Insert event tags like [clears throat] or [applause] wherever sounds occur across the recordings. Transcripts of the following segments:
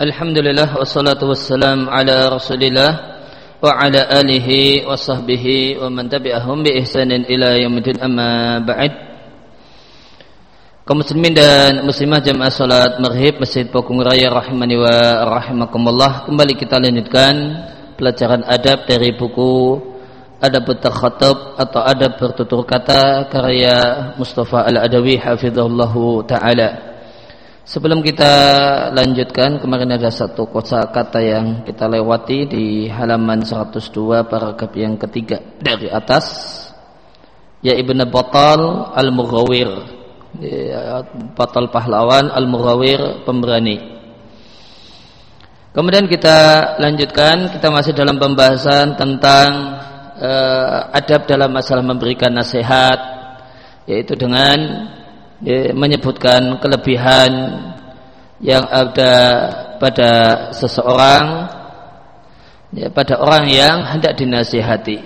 Alhamdulillah wassalatu wassalam ala Rasulillah wa ala alihi wa sahbihi wa man tabi'ahum bi ihsanin ila yaumil amma ba'd. Kaum muslimin dan muslimah jamaah salat Maghrib Masjid Pokong Raya rahimani wa rahimakumullah. Kembali kita lanjutkan pelajaran adab dari buku Adab Takhatab atau Adab Bertutur Kata karya Mustafa Al-Adawi hafizahullahu taala. Sebelum kita lanjutkan kemarin ada satu kosa kata yang kita lewati di halaman 102 paragraf yang ketiga dari atas. Ya Ibnu Batal Al-Mughawir. Ya, Batal pahlawan Al-Mughawir pemberani. Kemudian kita lanjutkan kita masih dalam pembahasan tentang uh, adab dalam masalah memberikan nasihat yaitu dengan ya, menyebutkan kelebihan yang ada pada seseorang ya, pada orang yang hendak dinasihati.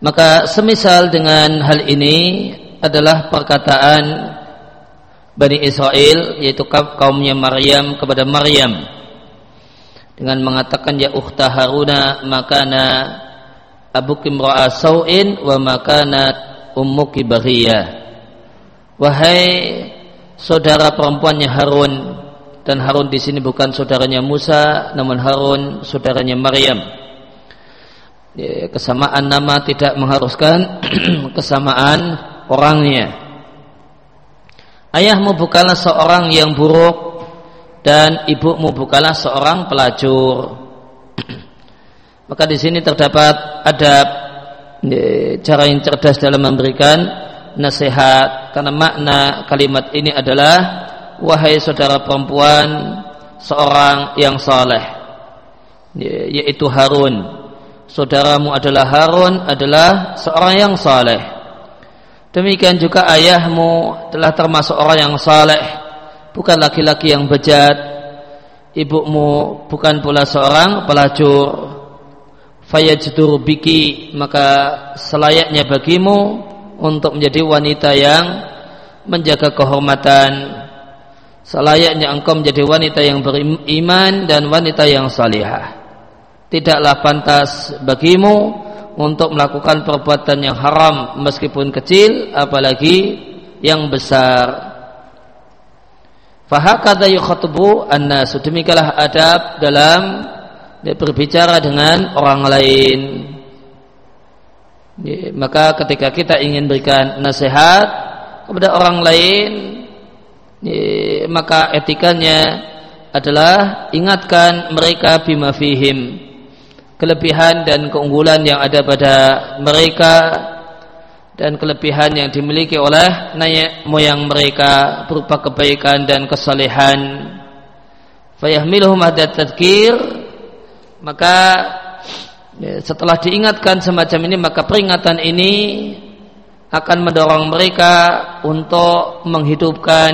Maka semisal dengan hal ini adalah perkataan Bani Israel yaitu kaumnya Maryam kepada Maryam dengan mengatakan ya ukhta Haruna makana abukim ra'a sau'in wa makana ummuki baghiyah Wahai saudara perempuannya Harun dan Harun di sini bukan saudaranya Musa namun Harun saudaranya Maryam. Ya, kesamaan nama tidak mengharuskan [clears throat] kesamaan orangnya. Ayahmu bukanlah seorang yang buruk dan ibumu bukanlah seorang pelacur. [clears throat] Maka di sini terdapat adab ya, cara yang cerdas dalam memberikan nasihat karena makna kalimat ini adalah wahai saudara perempuan seorang yang saleh. Yaitu Harun. Saudaramu adalah Harun adalah seorang yang saleh. Demikian juga ayahmu telah termasuk orang yang saleh bukan laki-laki yang bejat. Ibumu bukan pula seorang pelacur. Fayajdur biki maka selayaknya bagimu untuk menjadi wanita yang menjaga kehormatan. Selayaknya engkau menjadi wanita yang beriman dan wanita yang salihah. Tidaklah pantas bagimu untuk melakukan perbuatan yang haram meskipun kecil apalagi yang besar. Fahakada yukhatubu annas demikianlah adab dalam berbicara dengan orang lain maka ketika kita ingin berikan nasihat kepada orang lain maka etikanya adalah ingatkan mereka bima fihim kelebihan dan keunggulan yang ada pada mereka dan kelebihan yang dimiliki oleh nenek moyang mereka berupa kebaikan dan kesalehan. Fayahmiluhum hadat tadkir maka Ya, setelah diingatkan semacam ini maka peringatan ini akan mendorong mereka untuk menghidupkan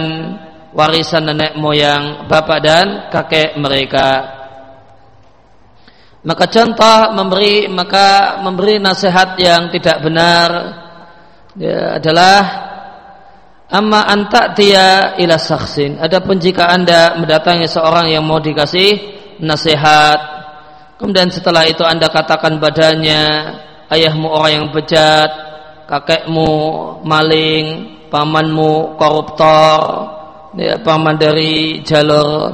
warisan nenek moyang bapak dan kakek mereka. Maka contoh memberi maka memberi nasihat yang tidak benar ya, adalah amma anta dia ila saksin. Adapun jika anda mendatangi seorang yang mau dikasih nasihat Kemudian setelah itu anda katakan badannya ayahmu orang yang bejat, kakekmu maling, pamanmu koruptor, ya, paman dari jalur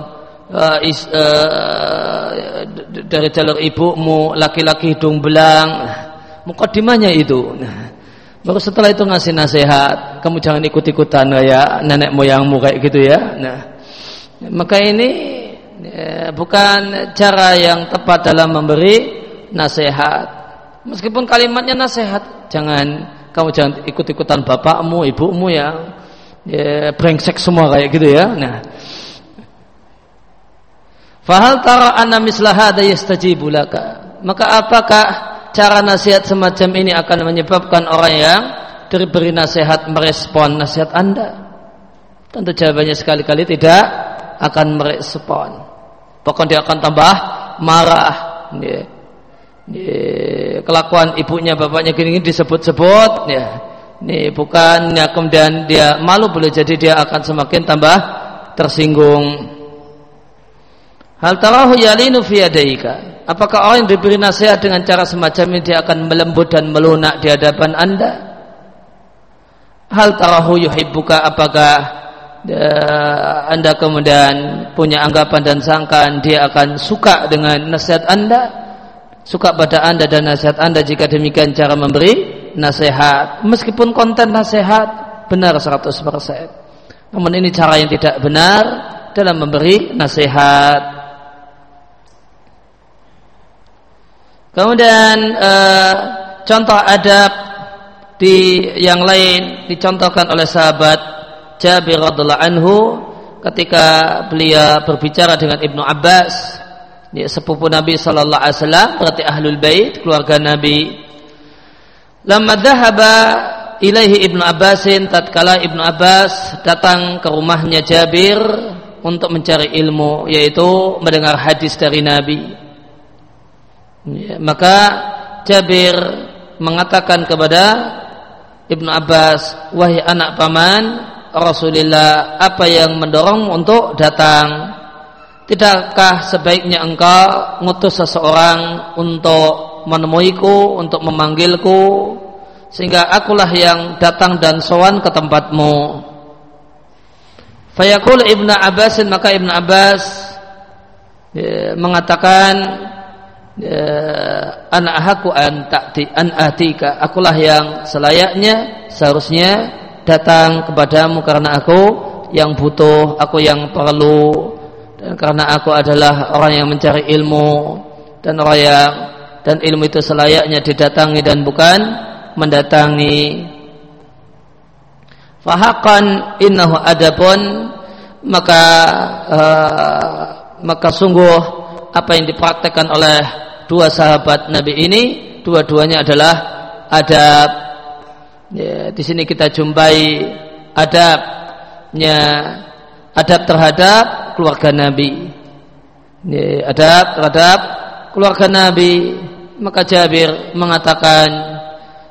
uh, is, uh, dari jalur ibumu laki-laki hidung belang. Mukadimahnya itu. Nah, baru setelah itu ngasih nasihat, kamu jangan ikut-ikutan ya nenek moyangmu kayak gitu ya. Nah, maka ini bukan cara yang tepat dalam memberi nasihat. Meskipun kalimatnya nasihat, jangan kamu jangan ikut-ikutan bapakmu, ibumu yang ya, brengsek semua kayak gitu ya. Nah, Fahal tara anna mislah hadha yastajibu laka. Maka apakah cara nasihat semacam ini akan menyebabkan orang yang diberi nasihat merespon nasihat Anda? Tentu jawabannya sekali-kali tidak akan merespon. Bahkan dia akan tambah marah. Ya. Ya. Kelakuan ibunya, bapaknya gini-gini disebut-sebut. Ya. Ini bukan ya, kemudian dia malu boleh jadi dia akan semakin tambah tersinggung. Hal tarahu yalinu fi yadaika. Apakah orang yang diberi nasihat dengan cara semacam ini dia akan melembut dan melunak di hadapan Anda? Hal tarahu yuhibbuka apakah Anda kemudian punya anggapan dan sangkaan dia akan suka dengan nasihat Anda? Suka pada Anda dan nasihat Anda jika demikian cara memberi nasihat. Meskipun konten nasihat benar 100%. Namun ini cara yang tidak benar dalam memberi nasihat. Kemudian uh, contoh adab di yang lain dicontohkan oleh sahabat Jabir radhiallahu anhu ketika beliau berbicara dengan Ibnu Abbas ya, sepupu Nabi sallallahu alaihi wasallam berarti ahlul bait keluarga Nabi. Lama dhahaba ilaihi Ibnu Abbasin tatkala Ibnu Abbas datang ke rumahnya Jabir untuk mencari ilmu yaitu mendengar hadis dari Nabi. Ya, maka Jabir mengatakan kepada Ibnu Abbas, wahai anak paman Rasulullah, apa yang mendorong untuk datang? Tidakkah sebaiknya engkau ngutus seseorang untuk menemuiku, untuk memanggilku, sehingga akulah yang datang dan sowan ke tempatmu. Fayaqul Ibnu Abbas maka Ibnu Abbas ya, mengatakan Ya, anak aku an takti an akulah yang selayaknya seharusnya datang kepadamu karena aku yang butuh aku yang perlu dan karena aku adalah orang yang mencari ilmu dan orang yang dan ilmu itu selayaknya didatangi dan bukan mendatangi. Fahakan innahu adapun maka uh, maka sungguh apa yang dipraktekkan oleh dua sahabat Nabi ini dua-duanya adalah adab ya, di sini kita jumpai adabnya adab terhadap keluarga Nabi. Ya, adab terhadap keluarga Nabi. Maka Jabir mengatakan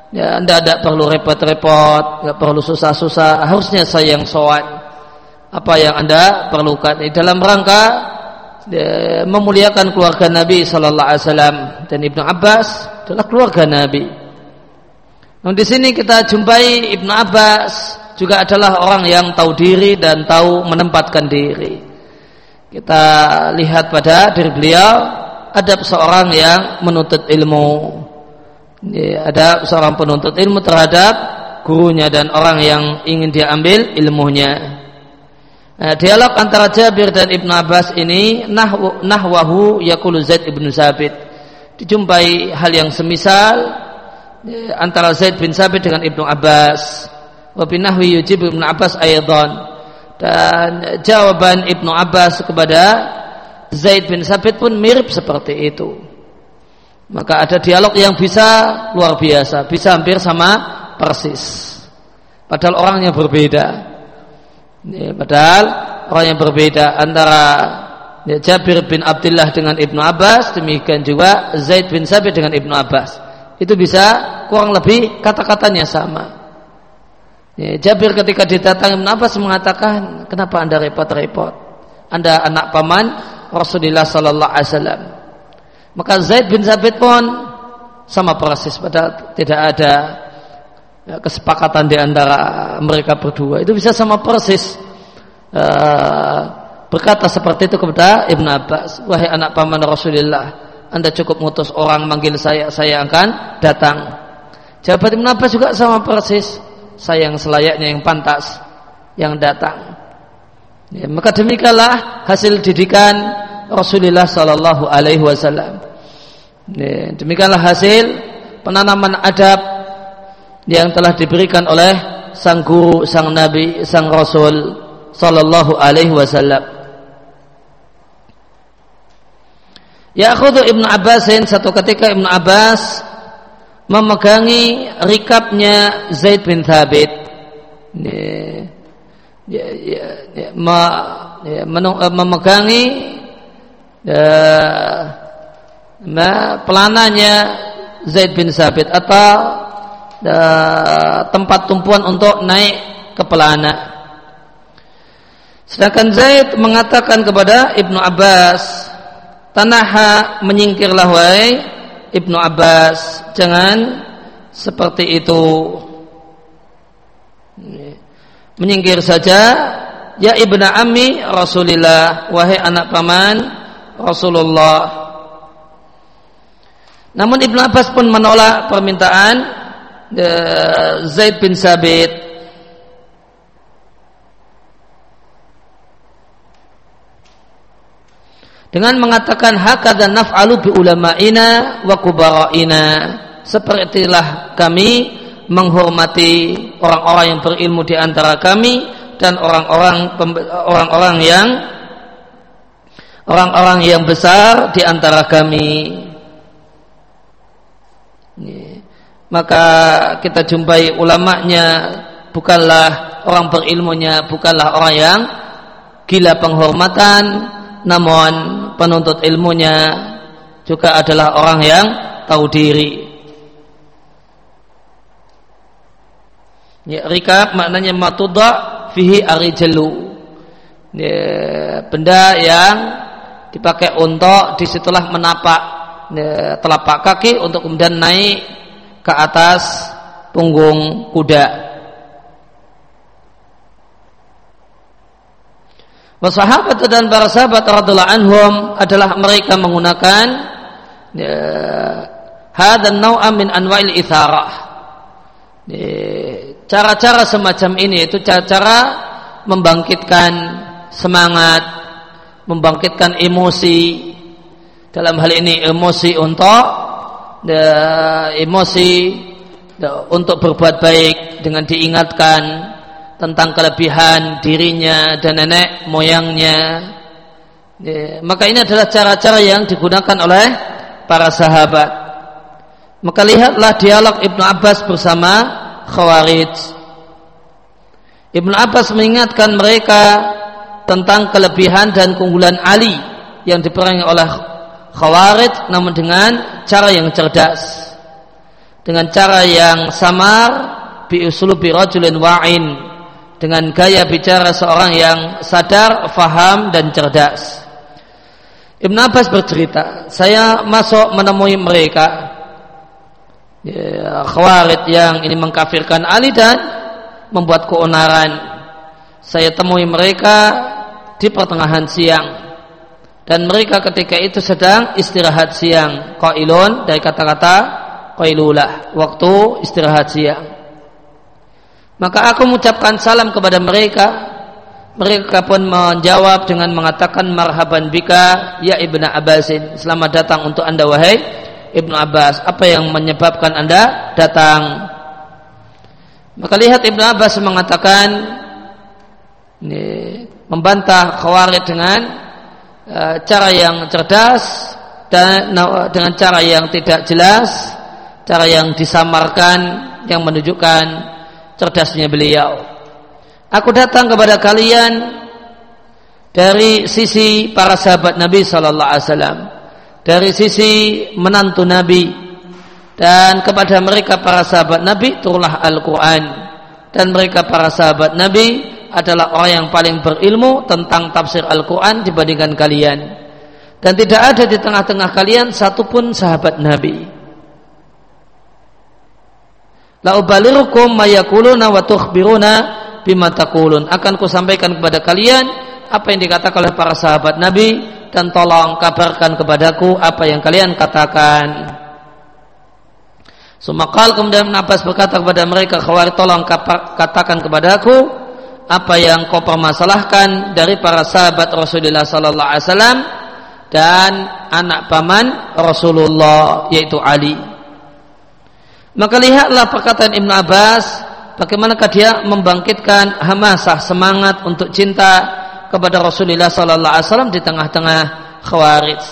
ya anda tidak perlu repot-repot nggak perlu susah-susah harusnya saya yang sowan. Apa yang anda perlukan? Dalam rangka memuliakan keluarga Nabi Sallallahu Alaihi Wasallam. Dan Ibnu Abbas adalah keluarga Nabi. Nah, di sini kita jumpai Ibnu Abbas juga adalah orang yang tahu diri dan tahu menempatkan diri. Kita lihat pada diri beliau ada seorang yang menuntut ilmu. Ada seorang penuntut ilmu terhadap gurunya dan orang yang ingin dia ambil ilmunya. Nah, dialog antara Jabir dan Ibnu Abbas ini nahwahu yakulu Zaid ibnu Sabit. Dijumpai hal yang semisal antara Zaid bin Sabit dengan Ibnu Abbas. Wa binahwi yujib Ibnu Abbas aydan. Dan jawaban Ibnu Abbas kepada Zaid bin Sabit pun mirip seperti itu. Maka ada dialog yang bisa luar biasa, bisa hampir sama persis. Padahal orangnya berbeda. Ya, padahal orang yang berbeda antara ya, Jabir bin Abdullah dengan Ibnu Abbas, demikian juga Zaid bin Sabit dengan Ibnu Abbas. Itu bisa kurang lebih kata-katanya sama. Ya, Jabir ketika didatangi Abbas mengatakan, kenapa anda repot-repot? Anda anak paman Rasulullah Sallallahu Alaihi Wasallam. Maka Zaid bin Sabit pun sama persis, padahal tidak ada ya, kesepakatan di antara mereka berdua itu bisa sama persis uh, berkata seperti itu kepada Ibn Abbas wahai anak paman Rasulullah anda cukup mutus orang manggil saya saya akan datang. Jawaban Ibn Abbas juga sama persis. Saya yang selayaknya yang pantas yang datang. Ya, maka demikianlah hasil didikan Rasulullah Sallallahu Alaihi Wasallam. Ya, demikianlah hasil penanaman adab yang telah diberikan oleh sang guru, sang nabi, sang rasul sallallahu alaihi wasallam. Ya Ya'khudhu Ibnu Abbasin satu ketika Ibnu Abbas memegangi rikapnya Zaid bin Thabit. Ya, ya, ya, ya, ma, ya, menung, uh, memegangi uh, ma, pelananya Zaid bin Thabit atau tempat tumpuan untuk naik ke pelana. Sedangkan Zaid mengatakan kepada Ibnu Abbas, tanaha menyingkirlah wahai Ibnu Abbas. Jangan seperti itu. Menyingkir saja. Ya ibnu ammi Rasulillah wahai anak paman Rasulullah. Namun Ibnu Abbas pun menolak permintaan uh, Zaid bin Sabit dengan mengatakan hakadha naf'alu bi ulama'ina wa kubara'ina sepertilah kami menghormati orang-orang yang berilmu di antara kami dan orang-orang orang-orang yang orang-orang yang besar di antara kami. Maka kita jumpai ulamanya bukanlah orang berilmunya, bukanlah orang yang gila penghormatan, namun penuntut ilmunya juga adalah orang yang tahu diri. Ya, rikab maknanya matudha fihi arijalu. Ya, benda yang dipakai untuk di situlah menapak ya, telapak kaki untuk kemudian naik ke atas punggung kuda. Sahabat dan para sahabat radhiallahu anhum adalah mereka menggunakan ya, hadan nau'am min anwa'il itharah. Ya, cara-cara semacam ini itu cara-cara membangkitkan semangat, membangkitkan emosi. Dalam hal ini emosi untuk de, emosi untuk berbuat baik dengan diingatkan tentang kelebihan dirinya dan nenek moyangnya. Ya, maka ini adalah cara-cara yang digunakan oleh para sahabat. Maka lihatlah dialog Ibnu Abbas bersama Khawarij. Ibnu Abbas mengingatkan mereka tentang kelebihan dan keunggulan Ali yang diperangi oleh Khawarij namun dengan cara yang cerdas. Dengan cara yang samar bi uslubi rajulin wa'in dengan gaya bicara seorang yang sadar, faham dan cerdas. Ibn Abbas bercerita, saya masuk menemui mereka ya, khawarid yang ini mengkafirkan Ali dan membuat keonaran. Saya temui mereka di pertengahan siang dan mereka ketika itu sedang istirahat siang. Qailun dari kata-kata qailulah, waktu istirahat siang. Maka aku mengucapkan salam kepada mereka. Mereka pun menjawab dengan mengatakan marhaban bika ya ibna Abbasin. Selamat datang untuk anda wahai Ibnu Abbas, apa yang menyebabkan Anda datang? Maka lihat Ibnu Abbas mengatakan ini, membantah Khawarij dengan uh, cara yang cerdas dan dengan cara yang tidak jelas, cara yang disamarkan yang menunjukkan cerdasnya beliau. Aku datang kepada kalian dari sisi para sahabat Nabi sallallahu alaihi wasallam dari sisi menantu Nabi dan kepada mereka para sahabat Nabi turunlah Al-Quran. Dan mereka para sahabat Nabi adalah orang yang paling berilmu tentang tafsir Al-Quran dibandingkan kalian. Dan tidak ada di tengah-tengah kalian satupun sahabat Nabi la ubalirukum mayakuluna wa tukhbiruna bima taqulun akan kusampaikan kepada kalian apa yang dikatakan oleh para sahabat Nabi dan tolong kabarkan kepadaku apa yang kalian katakan. Sumakal kemudian Abbas berkata kepada mereka khawari tolong katakan kepadaku apa yang kau permasalahkan dari para sahabat Rasulullah sallallahu alaihi wasallam dan anak paman Rasulullah yaitu Ali. Maka lihatlah perkataan Ibn Abbas bagaimanakah dia membangkitkan hamasah semangat untuk cinta kepada Rasulullah Sallallahu Alaihi Wasallam di tengah-tengah Khawarij.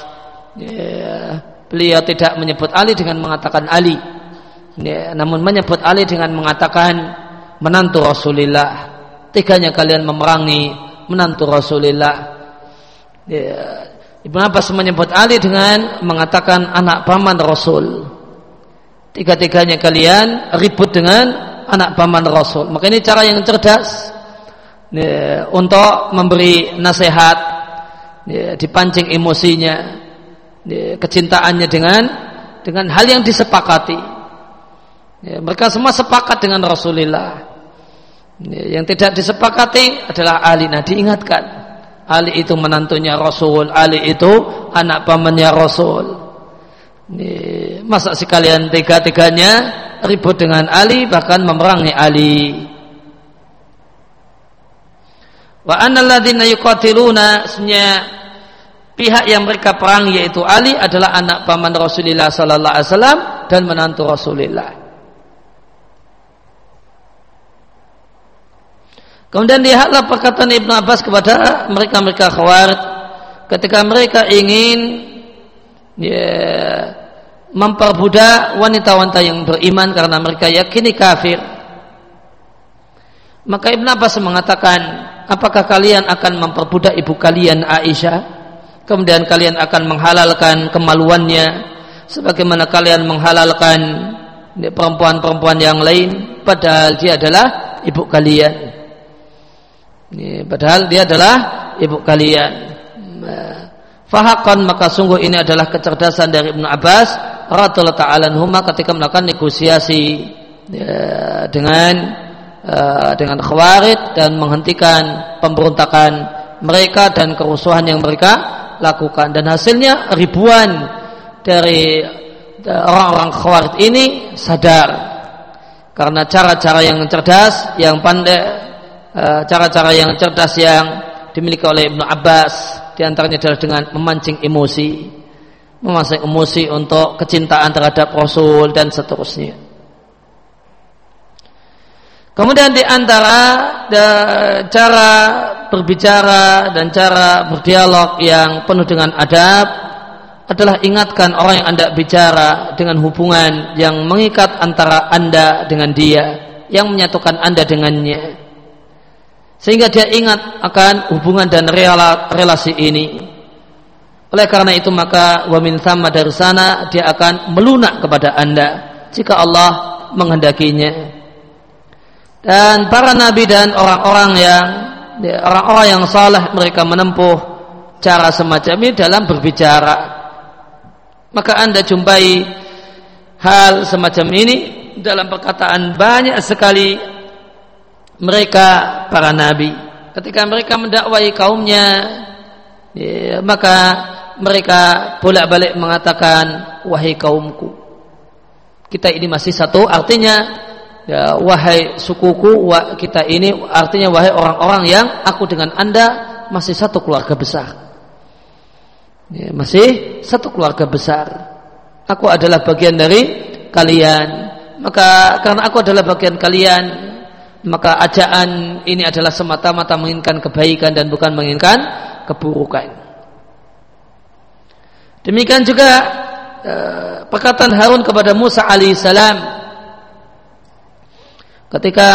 Ya, beliau tidak menyebut Ali dengan mengatakan Ali, ya, namun menyebut Ali dengan mengatakan menantu Rasulullah. Tiganya kalian memerangi menantu Rasulullah. Ya, Ibn Abbas menyebut Ali dengan mengatakan anak paman Rasul. Tiga-tiganya kalian ribut dengan anak paman Rasul. Maka ini cara yang cerdas ya, untuk memberi nasihat ya, dipancing emosinya ya, kecintaannya dengan dengan hal yang disepakati. Ya, mereka semua sepakat dengan Rasulullah. Ya, yang tidak disepakati adalah Ali. Nah diingatkan, Ali itu menantunya Rasul, Ali itu anak pamannya Rasul. Masa sekalian tiga-tiganya ribut dengan Ali bahkan memerangi Ali. Wa annalladzina yuqatiluna pihak yang mereka perang yaitu Ali adalah anak paman Rasulullah sallallahu alaihi wasallam dan menantu Rasulullah. Kemudian lihatlah perkataan Ibnu Abbas kepada mereka-mereka khawarij ketika mereka ingin ya, memperbudak wanita-wanita yang beriman karena mereka yakini kafir. Maka Ibnu Abbas mengatakan, apakah kalian akan memperbudak ibu kalian Aisyah? Kemudian kalian akan menghalalkan kemaluannya sebagaimana kalian menghalalkan perempuan-perempuan yang lain padahal dia adalah ibu kalian. Padahal dia adalah ibu kalian. Fahakon maka sungguh ini adalah kecerdasan dari Ibnu Abbas radhiyallahu taala huma ketika melakukan negosiasi ya, dengan uh, dengan khawarij dan menghentikan pemberontakan mereka dan kerusuhan yang mereka lakukan. Dan hasilnya ribuan dari orang-orang khawarij ini sadar. Karena cara-cara yang cerdas yang pandai Eh, cara-cara yang cerdas yang dimiliki oleh Ibnu Abbas di antaranya adalah dengan memancing emosi memancing emosi untuk kecintaan terhadap Rasul dan seterusnya kemudian di antara cara berbicara dan cara berdialog yang penuh dengan adab adalah ingatkan orang yang anda bicara dengan hubungan yang mengikat antara anda dengan dia yang menyatukan anda dengannya sehingga dia ingat akan hubungan dan relasi ini. Oleh karena itu maka wamin sama dari sana dia akan melunak kepada anda jika Allah menghendakinya. Dan para nabi dan orang-orang yang ya, orang-orang yang salah mereka menempuh cara semacam ini dalam berbicara. Maka anda jumpai hal semacam ini dalam perkataan banyak sekali mereka para nabi ketika mereka mendakwai kaumnya ya, maka mereka bolak-balik mengatakan wahai kaumku kita ini masih satu artinya ya, wahai sukuku wah, kita ini artinya wahai orang-orang yang aku dengan anda masih satu keluarga besar. Ya, masih satu keluarga besar. Aku adalah bagian dari kalian. Maka karena aku adalah bagian kalian maka ajaan ini adalah semata-mata menginginkan kebaikan dan bukan menginginkan keburukan. Demikian juga uh, perkataan Harun kepada Musa alaihissalam ketika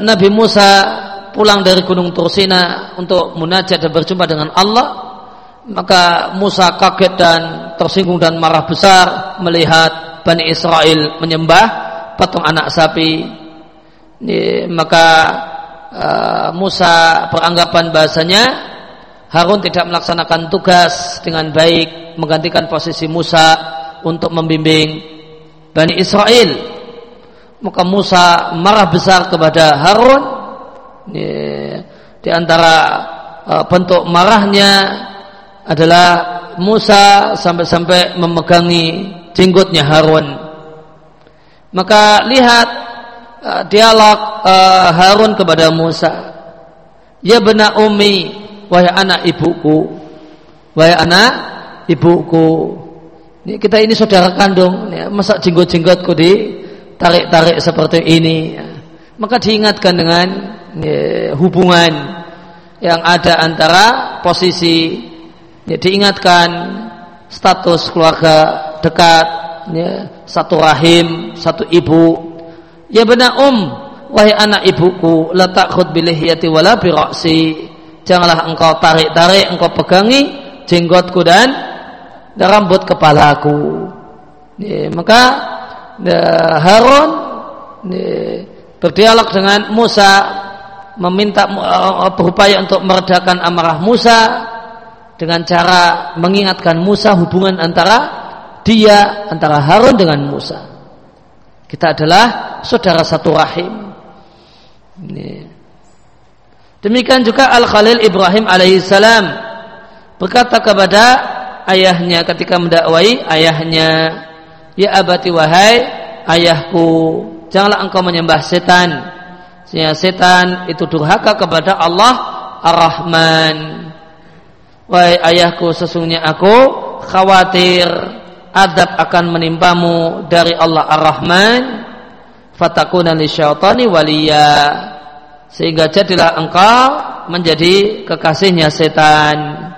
Nabi Musa pulang dari Gunung Tursina untuk munajat dan berjumpa dengan Allah, maka Musa kaget dan tersinggung dan marah besar melihat Bani Israel menyembah patung anak sapi maka uh, Musa beranggapan bahasanya Harun tidak melaksanakan tugas dengan baik menggantikan posisi Musa untuk membimbing Bani Israel. Maka Musa marah besar kepada Harun. Di antara uh, bentuk marahnya adalah Musa sampai-sampai memegangi jenggotnya Harun. Maka lihat uh, dialog uh, Harun kepada Musa. Ya benar umi, wahai anak ibuku, wahai anak ibuku. Ini, kita ini saudara kandung, ya, masa jenggot-jenggotku di tarik-tarik seperti ini. Ya. Maka diingatkan dengan ya, hubungan yang ada antara posisi ya, diingatkan status keluarga dekat ya, satu rahim satu ibu Ya benar um, wahai anak ibuku, la takhud bilihiyati wala bira'si. Janganlah engkau tarik-tarik, engkau pegangi jenggotku dan, rambut kepalaku. Ya, maka ya, Harun ya, berdialog dengan Musa meminta uh, berupaya untuk meredakan amarah Musa dengan cara mengingatkan Musa hubungan antara dia antara Harun dengan Musa. Kita adalah saudara satu rahim. Demikian juga Al Khalil Ibrahim alaihissalam berkata kepada ayahnya ketika mendakwai ayahnya, "Ya abati wahai ayahku, janganlah engkau menyembah setan. Sehingga setan itu durhaka kepada Allah Ar-Rahman. Wahai ayahku, sesungguhnya aku khawatir adab akan menimpamu dari Allah Ar-Rahman. Fatakuna li syaitani waliya. Sehingga jadilah engkau menjadi kekasihnya setan.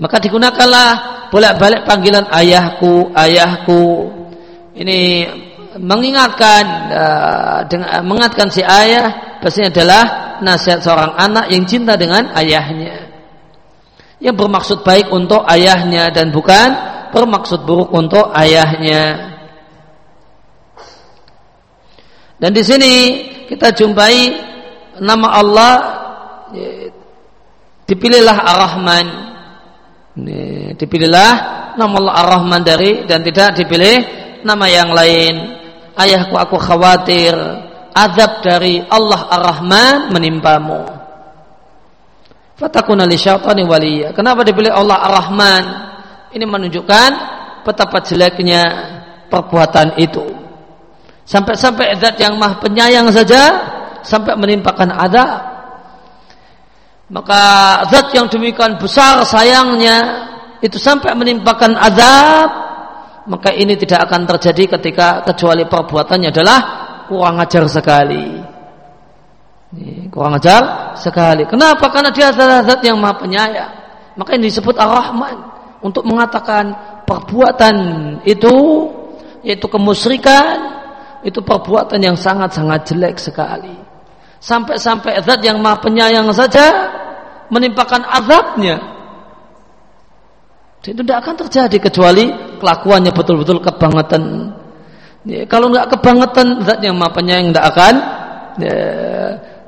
Maka digunakanlah bolak-balik panggilan ayahku, ayahku. Ini mengingatkan uh, dengan mengingatkan si ayah pastinya adalah nasihat seorang anak yang cinta dengan ayahnya. Yang bermaksud baik untuk ayahnya dan bukan bermaksud buruk untuk ayahnya. Dan di sini kita jumpai nama Allah ya, dipilihlah Ar-Rahman ini, dipilihlah nama Allah Ar-Rahman dari dan tidak dipilih nama yang lain. Ayahku aku khawatir azab dari Allah Ar-Rahman menimpamu. Fatakuna li syaitani waliya. Kenapa dipilih Allah Ar-Rahman? Ini menunjukkan betapa jeleknya perbuatan itu. Sampai-sampai zat yang maha penyayang saja sampai menimpakan azab maka zat yang demikian besar sayangnya itu sampai menimpakan azab maka ini tidak akan terjadi ketika kecuali perbuatannya adalah kurang ajar sekali. Kurang ajar sekali. Kenapa? Karena dia adalah zat yang maha penyayang. Maka ini disebut ar-rahman untuk mengatakan perbuatan itu yaitu kemusyrikan itu perbuatan yang sangat-sangat jelek sekali. Sampai-sampai zat yang maha penyayang saja menimpakan azabnya. Itu tidak akan terjadi kecuali kelakuannya betul-betul kebangetan. Ya, kalau nggak kebangetan zat yang maha penyayang tidak akan ya,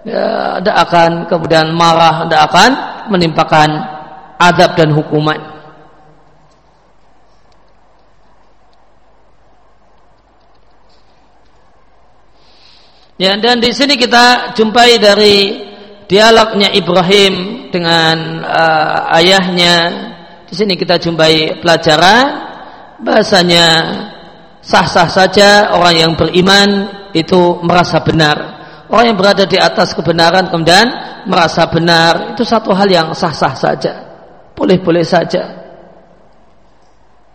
ya, tidak akan kemudian marah tidak akan menimpakan azab dan hukuman Ya, dan di sini kita jumpai dari dialognya Ibrahim dengan uh, ayahnya. Di sini kita jumpai pelajaran. Bahasanya sah-sah saja orang yang beriman itu merasa benar. Orang yang berada di atas kebenaran kemudian merasa benar. Itu satu hal yang sah-sah saja. Boleh-boleh saja.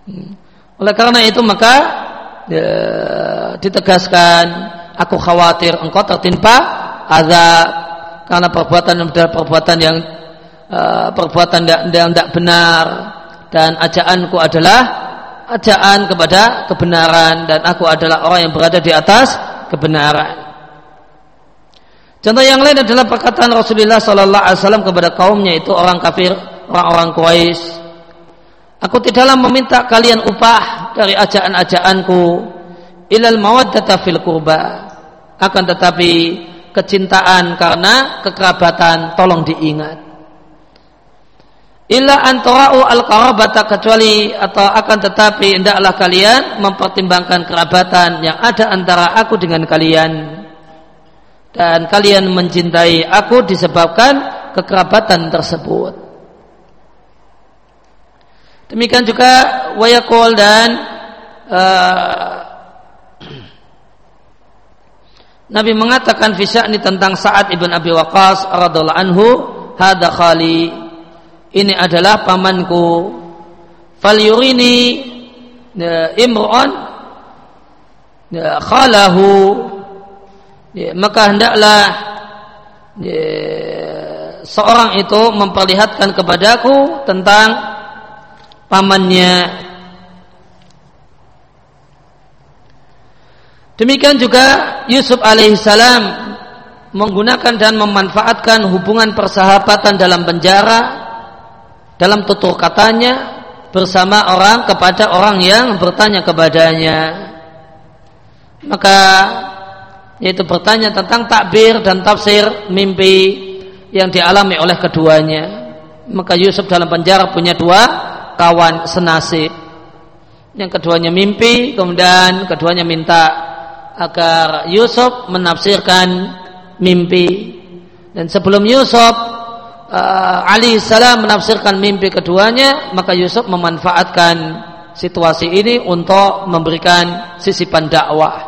Hmm. oleh karena itu maka ya, ditegaskan aku khawatir engkau tertimpa azab karena perbuatan perbuatan yang uh, perbuatan yang tidak benar dan ajaanku adalah ajaan kepada kebenaran dan aku adalah orang yang berada di atas kebenaran. Contoh yang lain adalah perkataan Rasulullah Sallallahu Alaihi Wasallam kepada kaumnya itu orang kafir, orang-orang Quraisy. Aku tidaklah meminta kalian upah dari ajaan-ajaanku ilal mawaddata fil kurba. Akan tetapi kecintaan karena kekerabatan tolong diingat. Illa antara'u al-qarabata kecuali atau akan tetapi hendaklah kalian mempertimbangkan kerabatan yang ada antara aku dengan kalian. Dan kalian mencintai aku disebabkan kekerabatan tersebut. Demikian juga wayakul dan uh, Nabi mengatakan fisya'ni tentang Sa'ad ibn Abi Waqqas radhiallahu anhu, "Hada khali." Ini adalah pamanku. Falyurini ya, imru'an ya, khalahu ya, maka hendaklah seorang itu memperlihatkan kepadaku tentang pamannya Demikian juga Yusuf alaihissalam menggunakan dan memanfaatkan hubungan persahabatan dalam penjara dalam tutur katanya bersama orang kepada orang yang bertanya kepadanya. Maka yaitu bertanya tentang takbir dan tafsir mimpi yang dialami oleh keduanya. maka Yusuf dalam penjara punya dua kawan senasib yang keduanya mimpi kemudian keduanya minta agar Yusuf menafsirkan mimpi. Dan sebelum Yusuf uh, Ali salam menafsirkan mimpi keduanya maka Yusuf memanfaatkan situasi ini untuk memberikan sisipan dakwah.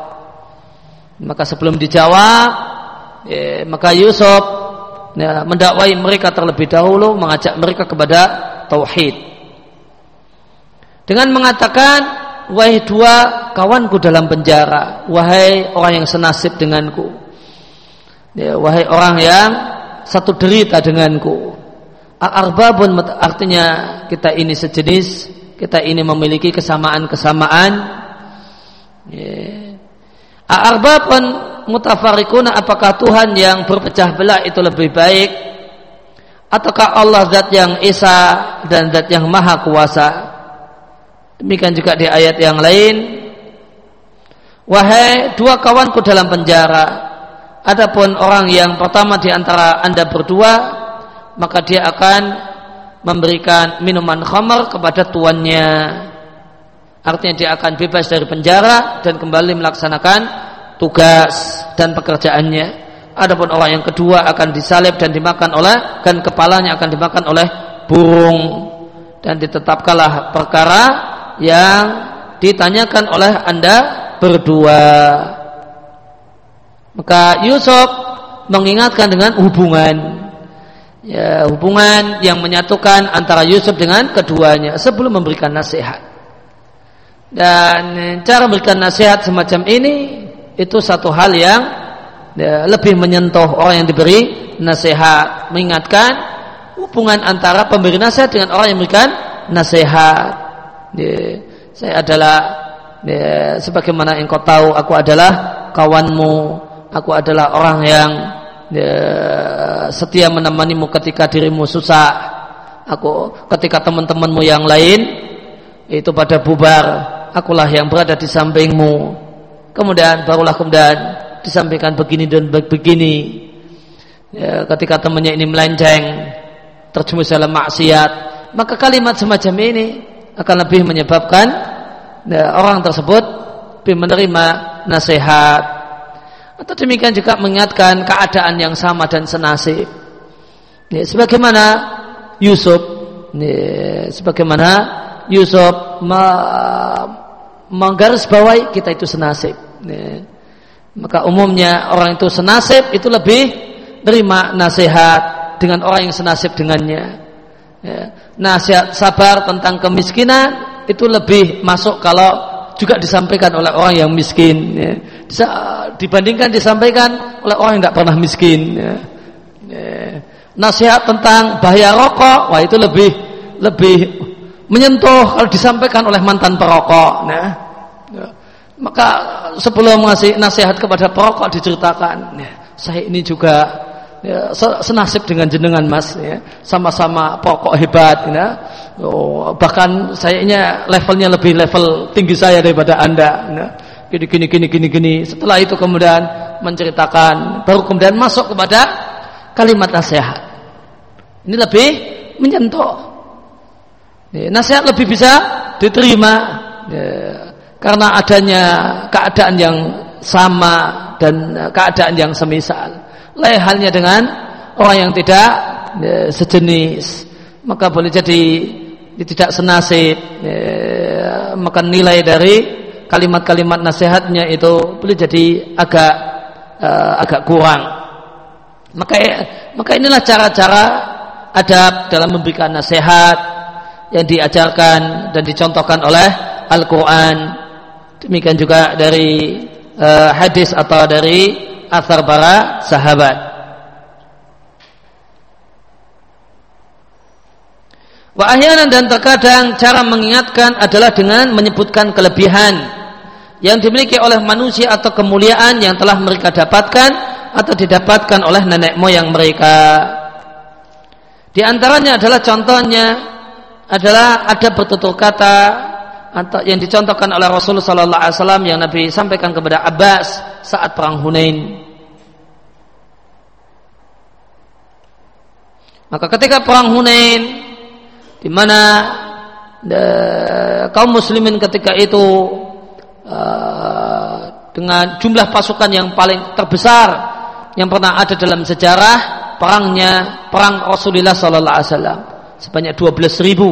Maka sebelum dijawab ya, maka Yusuf ya, mendakwai mereka terlebih dahulu mengajak mereka kepada tauhid. Dengan mengatakan wahai dua kawanku dalam penjara wahai orang yang senasib denganku. Ya, wahai orang yang satu derita denganku. Arbabun artinya kita ini sejenis kita ini memiliki kesamaan-kesamaan. Ya, Arbabun mutafarikuna apakah Tuhan yang berpecah belah itu lebih baik? Ataukah Allah zat yang Esa dan zat yang maha kuasa demikian juga di ayat yang lain. Wahai dua kawanku dalam penjara adapun orang yang pertama di antara anda berdua maka dia akan memberikan minuman khamar kepada tuannya. Artinya dia akan bebas dari penjara dan kembali melaksanakan tugas dan pekerjaannya. Adapun orang yang kedua akan disalib dan dimakan oleh dan kepalanya akan dimakan oleh burung. Dan ditetapkanlah perkara yang ditanyakan oleh anda berdua. Maka Yusuf mengingatkan dengan hubungan ya, hubungan yang menyatukan antara Yusuf dengan keduanya sebelum memberikan nasihat. Dan cara memberikan nasihat semacam ini itu satu hal yang ya, lebih menyentuh orang yang diberi nasihat, mengingatkan hubungan antara pemberi nasihat dengan orang yang memberikan nasihat. Ya, saya adalah ya, sebagaimana engkau tahu aku adalah kawanmu, aku adalah orang yang ya, setia menemanimu ketika dirimu susah. Aku ketika teman-temanmu yang lain itu pada bubar akulah yang berada di sampingmu. Kemudian barulah kemudian disampaikan begini dan begini. Ya, ketika temannya ini melenceng terjumus dalam maksiat maka kalimat semacam ini akan lebih menyebabkan ya, orang tersebut lebih menerima nasihat atau demikian juga mengingatkan keadaan yang sama dan senasib ya, sebagaimana Yusuf ya, sebagaimana Yusuf menggarisbawahi kita itu senasib. Ya. Maka umumnya orang itu senasib itu lebih terima nasihat dengan orang yang senasib dengannya. Ya. Nasihat sabar tentang kemiskinan itu lebih masuk kalau juga disampaikan oleh orang yang miskin. Ya. dibandingkan disampaikan oleh orang yang tidak pernah miskin. Ya. Ya. Nasihat tentang bahaya rokok, wah itu lebih lebih menyentuh kalau disampaikan oleh mantan perokok. Nah, ya. Maka sebelum ngasih nasihat kepada perokok diceritakan, ya, saya ini juga ya, senasib dengan jenengan mas, ya, sama-sama pokok hebat, ya. oh, bahkan saya ini levelnya lebih level tinggi saya daripada anda. Ya. Gini, gini, gini, gini, gini. Setelah itu kemudian menceritakan, baru kemudian masuk kepada kalimat nasihat. Ini lebih menyentuh Ya, nasihat lebih bisa diterima ya, karena adanya keadaan yang sama dan keadaan yang semisal. Lain halnya dengan orang yang tidak ya, sejenis, maka boleh jadi tidak senasib. Ya, maka nilai dari kalimat-kalimat nasihatnya itu boleh jadi agak uh, agak kurang. Maka maka inilah cara-cara adab dalam memberikan nasihat yang diajarkan dan dicontohkan oleh Al-Quran demikian juga dari uh, hadis atau dari asar para sahabat. Wa ahyanan dan terkadang cara mengingatkan adalah dengan menyebutkan kelebihan yang dimiliki oleh manusia atau kemuliaan yang telah mereka dapatkan atau didapatkan oleh nenek moyang mereka. Di antaranya adalah contohnya adalah ada bertutur kata atau yang dicontohkan oleh Rasulullah Sallallahu Alaihi Wasallam yang Nabi sampaikan kepada Abbas saat perang Hunain. Maka ketika perang Hunain di mana kaum muslimin ketika itu uh, dengan jumlah pasukan yang paling terbesar yang pernah ada dalam sejarah perangnya perang Rasulullah sallallahu alaihi wasallam sebanyak 12 ribu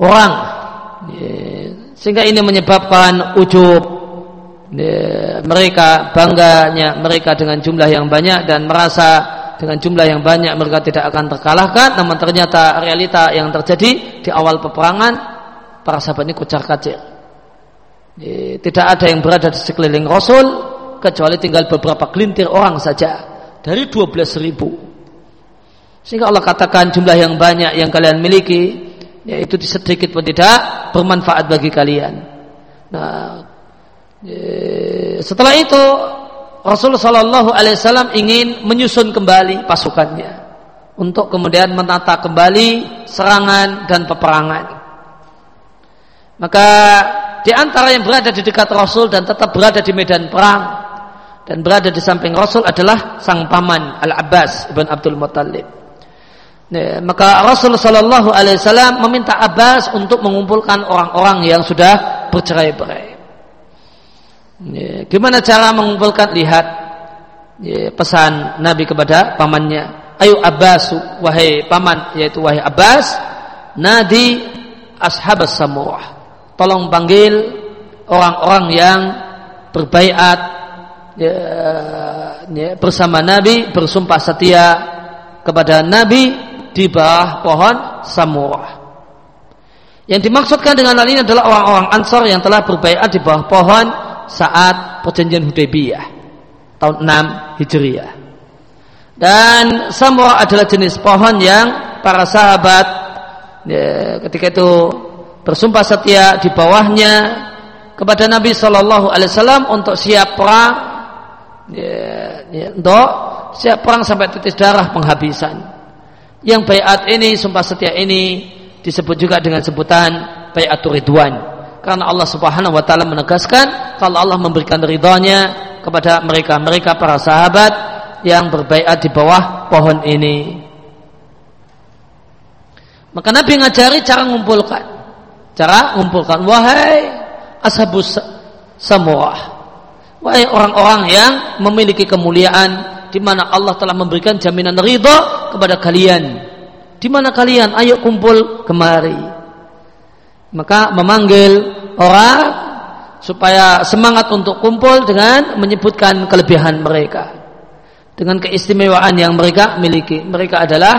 orang sehingga ini menyebabkan ujub. Mereka bangganya mereka dengan jumlah yang banyak dan merasa dengan jumlah yang banyak mereka tidak akan terkalahkan. Namun ternyata realita yang terjadi di awal peperangan para sahabat ini kucar kacir. Tidak ada yang berada di sekeliling Rasul kecuali tinggal beberapa gelintir orang saja dari 12 ribu. Sehingga Allah katakan jumlah yang banyak yang kalian miliki yaitu sedikit pun tidak bermanfaat bagi kalian nah setelah itu Rasulullah Shallallahu Alaihi Wasallam ingin menyusun kembali pasukannya untuk kemudian menata kembali serangan dan peperangan. Maka di antara yang berada di dekat Rasul dan tetap berada di medan perang dan berada di samping Rasul adalah sang paman Al Abbas ibn Abdul Muttalib. Ya, maka Rasul Shallallahu Alaihi Wasallam meminta Abbas untuk mengumpulkan orang-orang yang sudah bercerai-berai. Ya, gimana cara mengumpulkan lihat ya, pesan Nabi kepada pamannya. Ayo Abbas, wahai paman, yaitu wahai Abbas, nadi ashab samuah. Tolong panggil orang-orang yang berbaiat ya, ya, bersama Nabi, bersumpah setia kepada Nabi di bawah pohon samuah. Yang dimaksudkan dengan hal ini adalah orang-orang Ansor yang telah berbaiat di bawah pohon saat perjanjian Hudaybiyah tahun 6 Hijriah. Dan semua adalah jenis pohon yang para sahabat ya, ketika itu bersumpah setia di bawahnya kepada Nabi Shallallahu Alaihi Wasallam untuk siap perang, ya, ya, untuk siap perang sampai titis darah penghabisan. Yang bayat ini, sumpah setia ini disebut juga dengan sebutan bayatul ridwan karena Allah Subhanahu wa taala menegaskan kalau Allah memberikan ridhonya kepada mereka mereka para sahabat yang berbaiat di bawah pohon ini. Maka Nabi ngajari cara mengumpulkan. Cara mengumpulkan wahai ashabus semua. Wahai orang-orang yang memiliki kemuliaan di mana Allah telah memberikan jaminan ridho kepada kalian. Di mana kalian? Ayo kumpul kemari maka memanggil orang supaya semangat untuk kumpul dengan menyebutkan kelebihan mereka dengan keistimewaan yang mereka miliki mereka adalah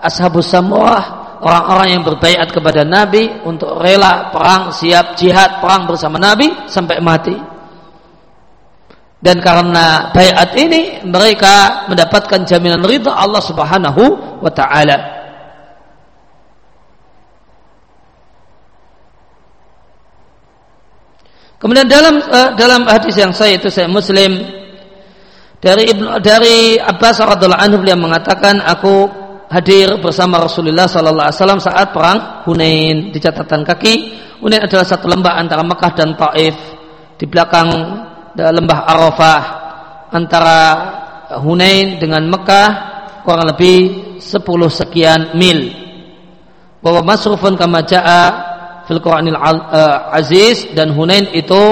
ashabus samuah orang-orang yang berbaikat kepada Nabi untuk rela perang siap jihad perang bersama Nabi sampai mati dan karena bayat ini mereka mendapatkan jaminan ridha Allah Subhanahu wa taala. Kemudian dalam uh, dalam hadis yang saya itu saya Muslim dari Ibnu dari Abbas radhiallahu anhu beliau mengatakan aku hadir bersama Rasulullah sallallahu alaihi wasallam saat perang Hunain. Di catatan kaki Hunain adalah satu lembah antara Mekah dan Taif. Di belakang lembah Arafah antara Hunain dengan Mekah kurang lebih 10 sekian mil bahwa masrufun kama jaa fil Qur'anil uh, Aziz dan Hunain itu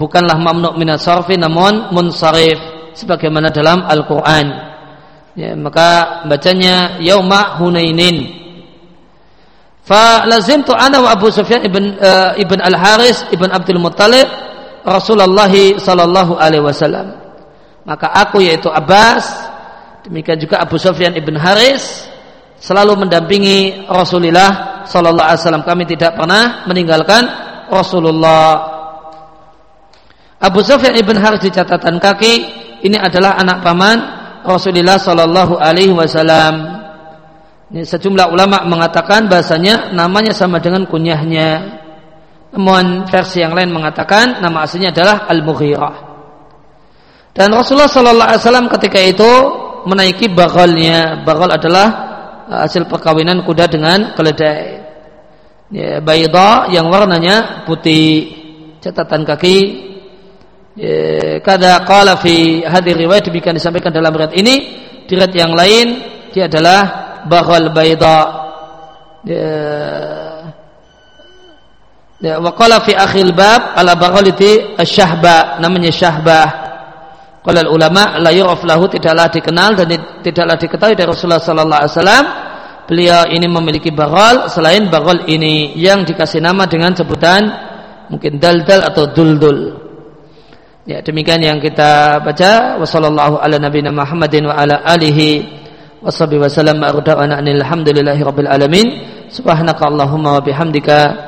bukanlah mamnu minat sarfi namun munsarif sebagaimana dalam Al-Qur'an. Ya, maka bacanya yauma Hunainin. Fa lazimtu ana wa Abu Sufyan ibn uh, ibn Al Haris ibn Abdul Muttalib Rasulullah sallallahu alaihi wasallam. Maka aku yaitu Abbas demikian juga Abu Sufyan ibn Haris selalu mendampingi Rasulullah Sallallahu Alaihi Wasallam. Kami tidak pernah meninggalkan Rasulullah. Abu Sufyan ibn Harith di catatan kaki ini adalah anak paman Rasulullah Sallallahu Alaihi Wasallam. Ini sejumlah ulama mengatakan bahasanya namanya sama dengan kunyahnya. Namun versi yang lain mengatakan nama aslinya adalah Al-Mughirah. Dan Rasulullah Sallallahu Alaihi Wasallam ketika itu menaiki bagalnya. Bagal adalah hasil perkawinan kuda dengan keledai. Ya, bayda yang warnanya putih. Catatan kaki ya, kada qala fi hadir riwayat demikian disampaikan dalam riwayat ini di riwayat yang lain di dia adalah baghal baida ya, ya wa qala fi akhil bab ala baghaliti asyahba namanya syahbah qala ulama la yuraf lahu tidaklah dikenal dan tidaklah diketahui dari Rasulullah sallallahu alaihi wasallam beliau ini memiliki baghal selain baghal ini yang dikasih nama dengan sebutan mungkin daldal atau duldul Ya, demikian yang kita baca. Wassallallahu ala nabiyina Muhammadin wa ala alihi washabihi wasallam ma'rudawana alhamdulillahi rabbil alamin. Subhanaka Allahumma wa bihamdika